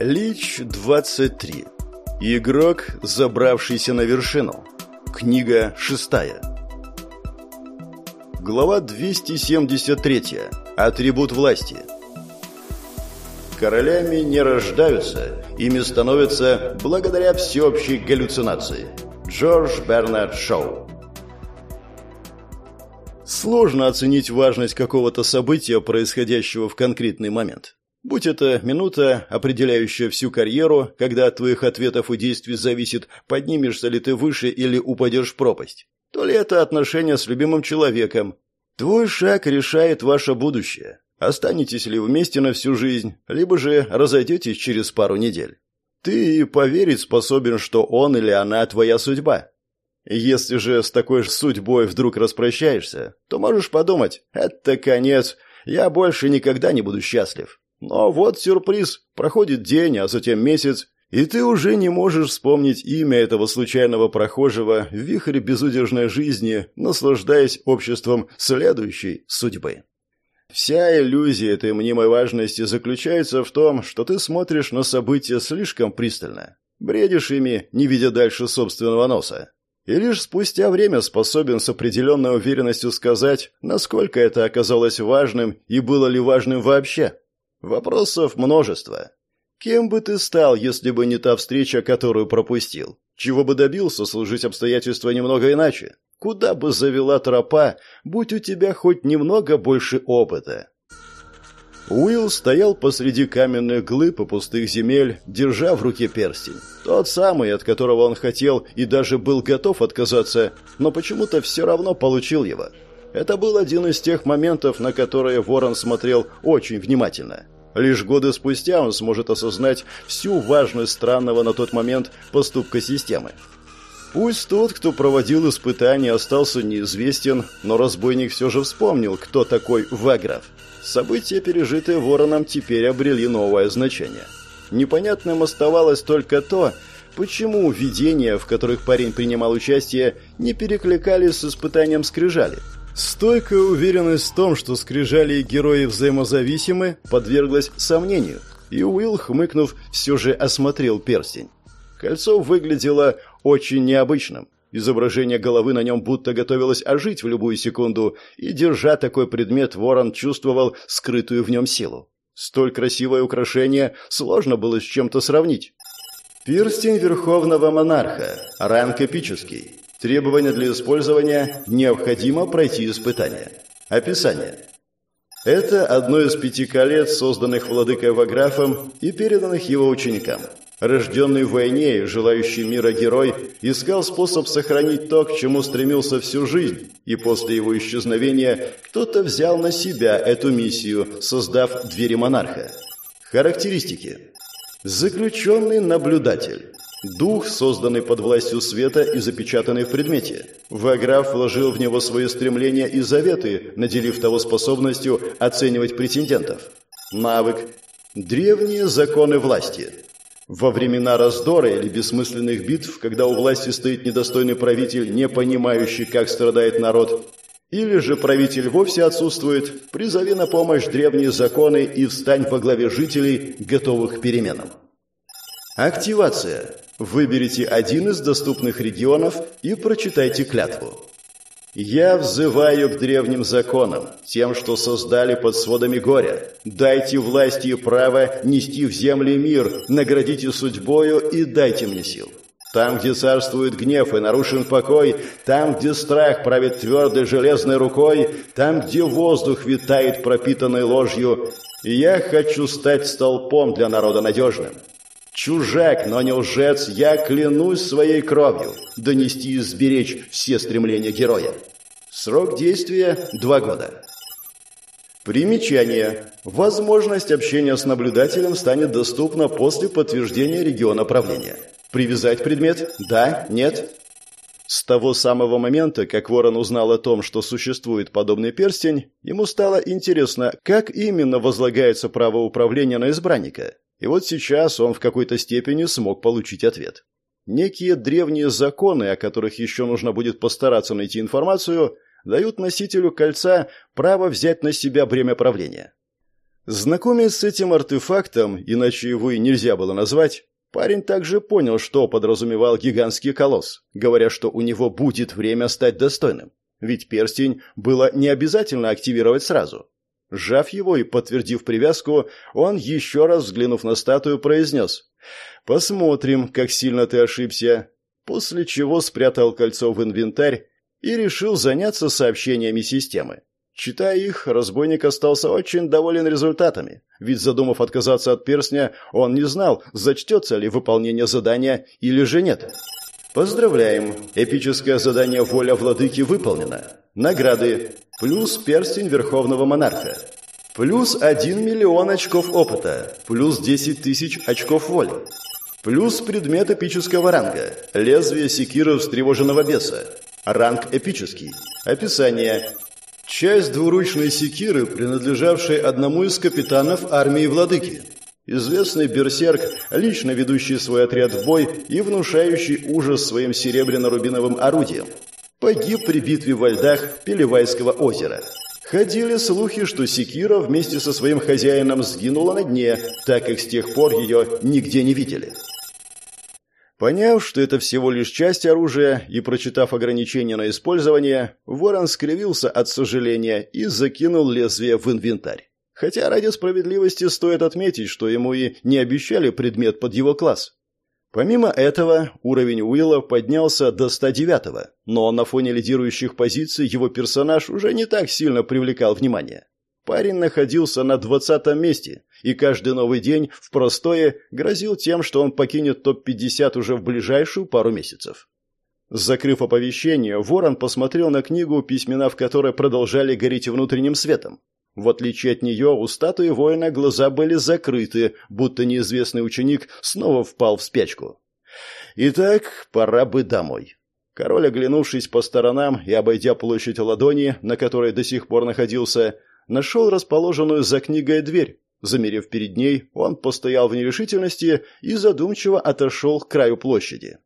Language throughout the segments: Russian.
Лич 23. Игрок, забравшийся на вершину. Книга шестая. Глава 273. Атрибут власти. Королями не рождаются, ими становятся благодаря всеобщей галлюцинации. Джордж Бернард Шоу. Сложно оценить важность какого-то события, происходящего в конкретный момент. Будь это минута, определяющая всю карьеру, когда от твоих ответов и действий зависит, поднимешься ли ты выше или упадешь в пропасть. То ли это отношение с любимым человеком. Твой шаг решает ваше будущее. Останетесь ли вместе на всю жизнь, либо же разойдетесь через пару недель. Ты поверить способен, что он или она твоя судьба. Если же с такой же судьбой вдруг распрощаешься, то можешь подумать, это конец, я больше никогда не буду счастлив. Но вот сюрприз. Проходит день, а затем месяц, и ты уже не можешь вспомнить имя этого случайного прохожего в вихре безудержной жизни, наслаждаясь обществом следующей судьбы. Вся иллюзия этой мнимой важности заключается в том, что ты смотришь на события слишком пристально, бредишь ими, не видя дальше собственного носа. И лишь спустя время способен с определенной уверенностью сказать, насколько это оказалось важным и было ли важным вообще. Вопросов множество. Кем бы ты стал, если бы не та встреча, которую пропустил? Чего бы добился, служить обстоятельства немного иначе? Куда бы завела тропа, будь у тебя хоть немного больше опыта? Уилл стоял посреди каменных глыб и пустых земель, держа в руке перстень. Тот самый, от которого он хотел и даже был готов отказаться, но почему-то все равно получил его. Это был один из тех моментов, на которые Ворон смотрел очень внимательно. Лишь годы спустя он сможет осознать всю важность странного на тот момент поступка системы. Пусть тот, кто проводил испытания, остался неизвестен, но разбойник все же вспомнил, кто такой Ваграф. События, пережитые Вороном, теперь обрели новое значение. Непонятным оставалось только то, почему видения, в которых парень принимал участие, не перекликались с испытанием скрижали. Стойкая уверенность в том, что скрижали и герои взаимозависимы, подверглась сомнению, и Уилл, хмыкнув, все же осмотрел перстень. Кольцо выглядело очень необычным. Изображение головы на нем будто готовилось ожить в любую секунду, и, держа такой предмет, ворон чувствовал скрытую в нем силу. Столь красивое украшение сложно было с чем-то сравнить. Перстень Верховного Монарха. Ранг эпический. Требования для использования необходимо пройти испытание. Описание. Это одно из пяти колец, созданных владыкой Ваграфом и переданных его ученикам. Рожденный в войне желающий мира герой искал способ сохранить то, к чему стремился всю жизнь, и после его исчезновения кто-то взял на себя эту миссию, создав двери монарха. Характеристики. Заключенный наблюдатель. Дух, созданный под властью света и запечатанный в предмете. Ваграф вложил в него свои стремления и заветы, наделив того способностью оценивать претендентов. Навык. Древние законы власти. Во времена раздора или бессмысленных битв, когда у власти стоит недостойный правитель, не понимающий, как страдает народ, или же правитель вовсе отсутствует, призови на помощь древние законы и встань во главе жителей, готовых к переменам. Активация. Выберите один из доступных регионов и прочитайте клятву. «Я взываю к древним законам, тем, что создали под сводами горя. Дайте власти и право нести в земли мир, наградите судьбою и дайте мне сил. Там, где царствует гнев и нарушен покой, там, где страх правит твердой железной рукой, там, где воздух витает пропитанной ложью, я хочу стать столпом для народа надежным. Чужак, но не лжец, я клянусь своей кровью донести и сберечь все стремления героя. Срок действия – два года. Примечание. Возможность общения с наблюдателем станет доступна после подтверждения региона правления. Привязать предмет? Да? Нет? С того самого момента, как Ворон узнал о том, что существует подобный перстень, ему стало интересно, как именно возлагается право управления на избранника. И вот сейчас он в какой-то степени смог получить ответ. Некие древние законы, о которых еще нужно будет постараться найти информацию, дают носителю кольца право взять на себя бремя правления. Знакомясь с этим артефактом, иначе его и нельзя было назвать, парень также понял, что подразумевал гигантский колосс, говоря, что у него будет время стать достойным. Ведь перстень было не обязательно активировать сразу. Сжав его и подтвердив привязку, он, еще раз взглянув на статую, произнес «Посмотрим, как сильно ты ошибся», после чего спрятал кольцо в инвентарь и решил заняться сообщениями системы. Читая их, разбойник остался очень доволен результатами, ведь задумав отказаться от перстня, он не знал, зачтется ли выполнение задания или же нет. Поздравляем! Эпическое задание «Воля владыки» выполнено. Награды. Плюс перстень Верховного Монарха. Плюс 1 миллион очков опыта. Плюс 10 тысяч очков воли. Плюс предмет эпического ранга. Лезвие секиры встревоженного беса. Ранг эпический. Описание. Часть двуручной секиры, принадлежавшей одному из капитанов армии Владыки. Известный берсерк, лично ведущий свой отряд в бой и внушающий ужас своим серебряно-рубиновым орудием. Погиб при битве во льдах Пелевайского озера. Ходили слухи, что Секира вместе со своим хозяином сгинула на дне, так как с тех пор ее нигде не видели. Поняв, что это всего лишь часть оружия, и прочитав ограничения на использование, Ворон скривился от сожаления и закинул лезвие в инвентарь. Хотя ради справедливости стоит отметить, что ему и не обещали предмет под его класс. Помимо этого, уровень Уилла поднялся до 109-го, но на фоне лидирующих позиций его персонаж уже не так сильно привлекал внимание. Парень находился на двадцатом месте, и каждый новый день в простое грозил тем, что он покинет топ-50 уже в ближайшую пару месяцев. Закрыв оповещение, Ворон посмотрел на книгу, письмена в которой продолжали гореть внутренним светом. В отличие от нее, у статуи воина глаза были закрыты, будто неизвестный ученик снова впал в спячку. Итак, пора бы домой. Король, оглянувшись по сторонам и обойдя площадь ладони, на которой до сих пор находился, нашел расположенную за книгой дверь. Замерев перед ней, он постоял в нерешительности и задумчиво отошел к краю площади.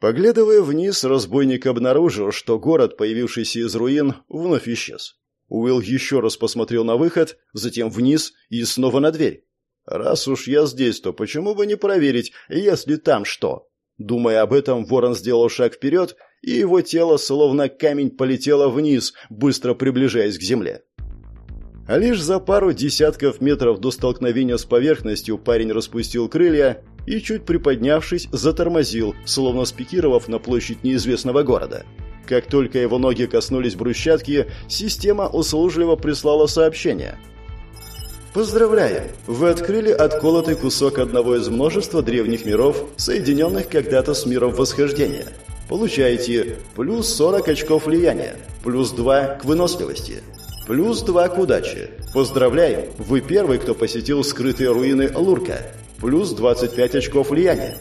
Поглядывая вниз, разбойник обнаружил, что город, появившийся из руин, вновь исчез. Уилл еще раз посмотрел на выход, затем вниз и снова на дверь. «Раз уж я здесь, то почему бы не проверить, если там что?» Думая об этом, ворон сделал шаг вперед, и его тело, словно камень, полетело вниз, быстро приближаясь к земле. А лишь за пару десятков метров до столкновения с поверхностью парень распустил крылья и, чуть приподнявшись, затормозил, словно спикировав на площадь неизвестного города. Как только его ноги коснулись брусчатки, система услужливо прислала сообщение. Поздравляем! Вы открыли отколотый кусок одного из множества древних миров, соединенных когда-то с миром восхождения. Получаете плюс 40 очков влияния, плюс 2 к выносливости, Плюс два к удаче. Поздравляем, вы первый, кто посетил скрытые руины Лурка. Плюс 25 очков влияния.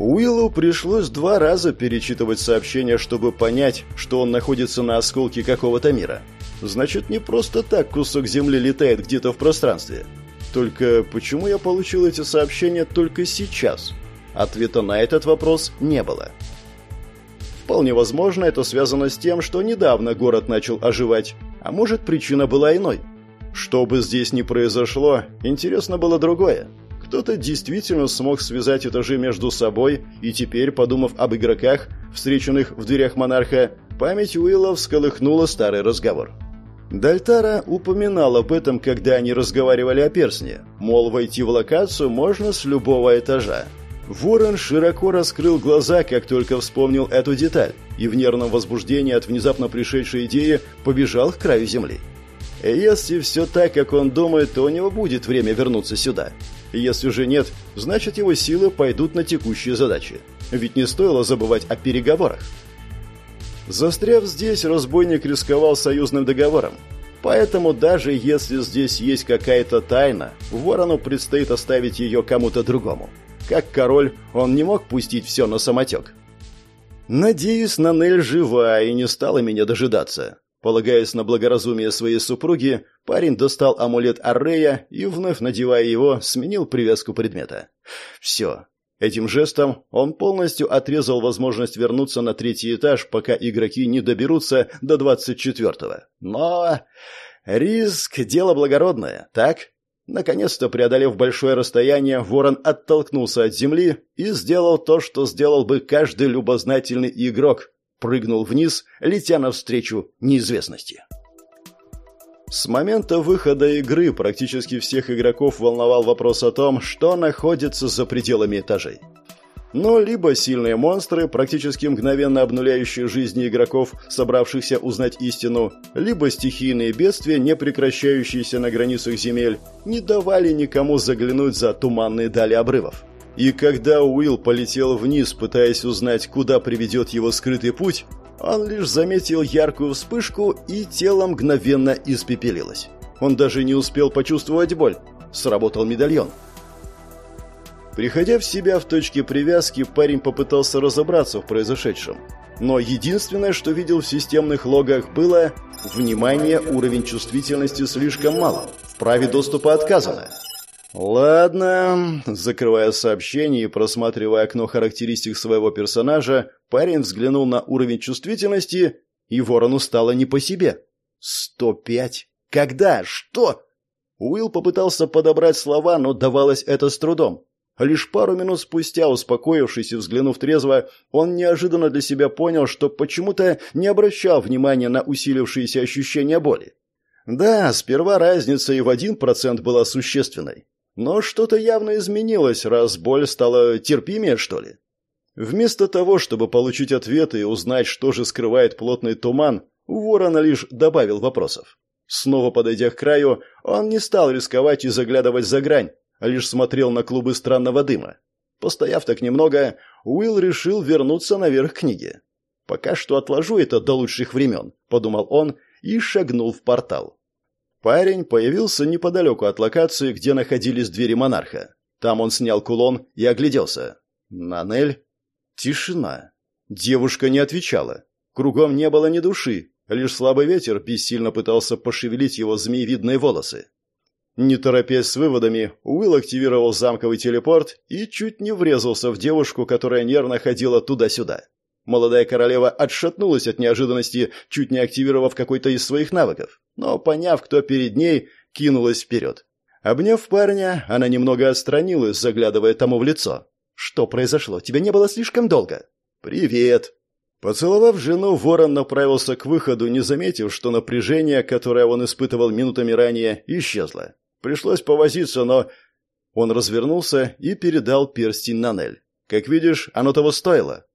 Уиллу пришлось два раза перечитывать сообщение, чтобы понять, что он находится на осколке какого-то мира. Значит, не просто так кусок земли летает где-то в пространстве. Только почему я получил эти сообщения только сейчас? Ответа на этот вопрос не было. Вполне возможно, это связано с тем, что недавно город начал оживать, а может, причина была иной. Что бы здесь ни произошло, интересно было другое. Кто-то действительно смог связать этажи между собой, и теперь, подумав об игроках, встреченных в дверях монарха, память Уилла всколыхнула старый разговор. Дальтара упоминал об этом, когда они разговаривали о персне, мол, войти в локацию можно с любого этажа. Ворон широко раскрыл глаза, как только вспомнил эту деталь, и в нервном возбуждении от внезапно пришедшей идеи побежал к краю земли. Если все так, как он думает, то у него будет время вернуться сюда. Если же нет, значит его силы пойдут на текущие задачи. Ведь не стоило забывать о переговорах. Застряв здесь, разбойник рисковал союзным договором. Поэтому даже если здесь есть какая-то тайна, Ворону предстоит оставить ее кому-то другому. Как король, он не мог пустить все на самотек. Надеюсь, Нанель жива и не стала меня дожидаться. Полагаясь на благоразумие своей супруги, парень достал амулет Аррея и, вновь надевая его, сменил привязку предмета. Все. Этим жестом он полностью отрезал возможность вернуться на третий этаж, пока игроки не доберутся до двадцать четвертого. Но Риск – дело благородное, так? Наконец-то, преодолев большое расстояние, ворон оттолкнулся от земли и сделал то, что сделал бы каждый любознательный игрок. Прыгнул вниз, летя навстречу неизвестности. С момента выхода игры практически всех игроков волновал вопрос о том, что находится за пределами этажей. Но либо сильные монстры, практически мгновенно обнуляющие жизни игроков, собравшихся узнать истину, либо стихийные бедствия, не прекращающиеся на границах земель, не давали никому заглянуть за туманные дали обрывов. И когда Уилл полетел вниз, пытаясь узнать, куда приведет его скрытый путь, он лишь заметил яркую вспышку, и тело мгновенно испепелилось. Он даже не успел почувствовать боль. Сработал медальон. Приходя в себя в точке привязки, парень попытался разобраться в произошедшем. Но единственное, что видел в системных логах, было «Внимание, уровень чувствительности слишком мал. В праве доступа отказано». «Ладно», закрывая сообщение и просматривая окно характеристик своего персонажа, парень взглянул на уровень чувствительности, и ворону стало не по себе. «Сто пять? Когда? Что?» Уилл попытался подобрать слова, но давалось это с трудом. Лишь пару минут спустя, успокоившись и взглянув трезво, он неожиданно для себя понял, что почему-то не обращал внимания на усилившиеся ощущения боли. Да, сперва разница и в один процент была существенной. Но что-то явно изменилось, раз боль стала терпимее, что ли. Вместо того, чтобы получить ответы и узнать, что же скрывает плотный туман, Ворон лишь добавил вопросов. Снова подойдя к краю, он не стал рисковать и заглядывать за грань, а лишь смотрел на клубы странного дыма. Постояв так немного, Уилл решил вернуться наверх книги. «Пока что отложу это до лучших времен», — подумал он и шагнул в портал. Парень появился неподалеку от локации, где находились двери монарха. Там он снял кулон и огляделся. «Нанель?» Тишина. Девушка не отвечала. Кругом не было ни души, лишь слабый ветер бессильно пытался пошевелить его змеевидные волосы. Не торопясь с выводами, Уилл активировал замковый телепорт и чуть не врезался в девушку, которая нервно ходила туда-сюда. Молодая королева отшатнулась от неожиданности, чуть не активировав какой-то из своих навыков, но, поняв, кто перед ней, кинулась вперед. Обняв парня, она немного отстранилась, заглядывая тому в лицо. «Что произошло? Тебя не было слишком долго?» «Привет!» Поцеловав жену, ворон направился к выходу, не заметив, что напряжение, которое он испытывал минутами ранее, исчезло. Пришлось повозиться, но... Он развернулся и передал перстень Нанель. «Как видишь, оно того стоило».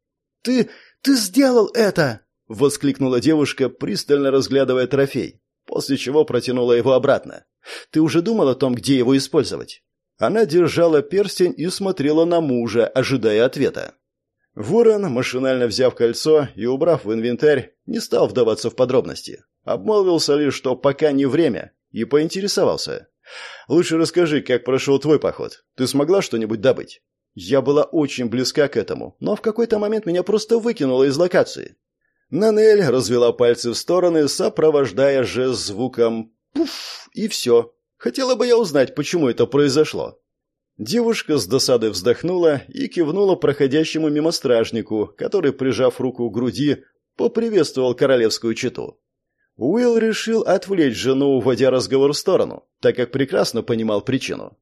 «Ты... ты сделал это!» — воскликнула девушка, пристально разглядывая трофей, после чего протянула его обратно. «Ты уже думал о том, где его использовать?» Она держала перстень и смотрела на мужа, ожидая ответа. Ворон, машинально взяв кольцо и убрав в инвентарь, не стал вдаваться в подробности. Обмолвился лишь, что пока не время, и поинтересовался. «Лучше расскажи, как прошел твой поход. Ты смогла что-нибудь добыть?» Я была очень близка к этому, но в какой-то момент меня просто выкинуло из локации. Нанель развела пальцы в стороны, сопровождая жест звуком «пуф» и все. Хотела бы я узнать, почему это произошло. Девушка с досадой вздохнула и кивнула проходящему мимо стражнику, который, прижав руку к груди, поприветствовал королевскую чету. Уилл решил отвлечь жену, уводя разговор в сторону, так как прекрасно понимал причину.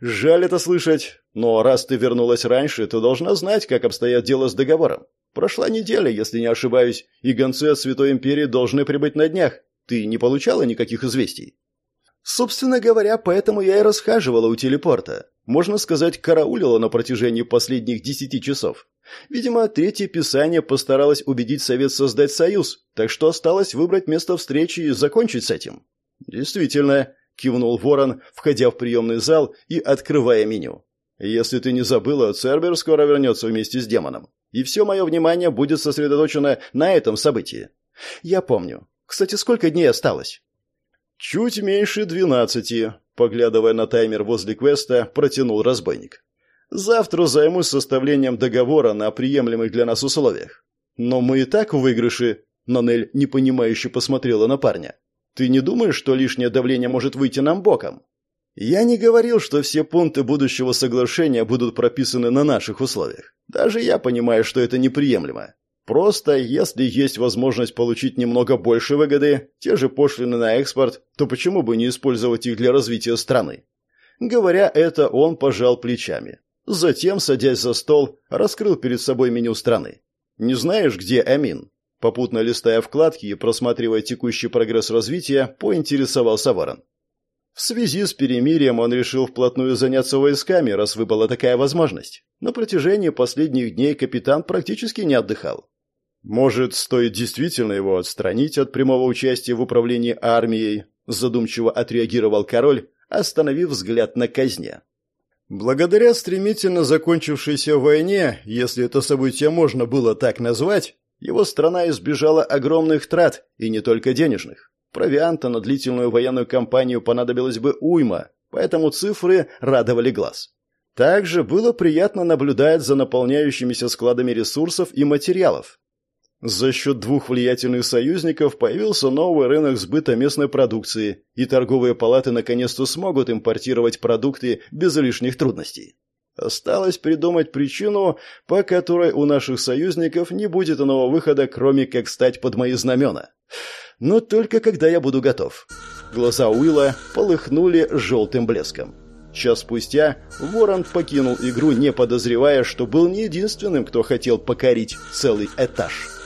«Жаль это слышать, но раз ты вернулась раньше, ты должна знать, как обстоят дела с договором. Прошла неделя, если не ошибаюсь, и гонцы от Святой Империи должны прибыть на днях. Ты не получала никаких известий?» Собственно говоря, поэтому я и расхаживала у телепорта. Можно сказать, караулила на протяжении последних десяти часов. Видимо, третье писание постаралось убедить совет создать союз, так что осталось выбрать место встречи и закончить с этим. Действительно, кивнул Ворон, входя в приемный зал и открывая меню. Если ты не забыла, Цербер скоро вернется вместе с демоном. И все мое внимание будет сосредоточено на этом событии. Я помню. Кстати, сколько дней осталось? «Чуть меньше двенадцати», — поглядывая на таймер возле квеста, протянул разбойник. «Завтра займусь составлением договора на приемлемых для нас условиях. Но мы и так в выигрыше», — Нанель непонимающе посмотрела на парня. «Ты не думаешь, что лишнее давление может выйти нам боком?» «Я не говорил, что все пункты будущего соглашения будут прописаны на наших условиях. Даже я понимаю, что это неприемлемо. Просто, если есть возможность получить немного больше выгоды, те же пошлины на экспорт, то почему бы не использовать их для развития страны? Говоря это, он пожал плечами. Затем, садясь за стол, раскрыл перед собой меню страны. «Не знаешь, где Амин?» Попутно листая вкладки и просматривая текущий прогресс развития, поинтересовался Варон. В связи с перемирием он решил вплотную заняться войсками, раз выпала такая возможность. На протяжении последних дней капитан практически не отдыхал. Может, стоит действительно его отстранить от прямого участия в управлении армией, задумчиво отреагировал король, остановив взгляд на казне. Благодаря стремительно закончившейся войне, если это событие можно было так назвать, его страна избежала огромных трат, и не только денежных. Провианта на длительную военную кампанию понадобилось бы уйма, поэтому цифры радовали глаз. Также было приятно наблюдать за наполняющимися складами ресурсов и материалов. За счет двух влиятельных союзников появился новый рынок сбыта местной продукции, и торговые палаты наконец-то смогут импортировать продукты без лишних трудностей. Осталось придумать причину, по которой у наших союзников не будет иного выхода, кроме как стать под мои знамена но только когда я буду готов. Глаза Уилла полыхнули желтым блеском. Час спустя Ворон покинул игру, не подозревая, что был не единственным, кто хотел покорить целый этаж.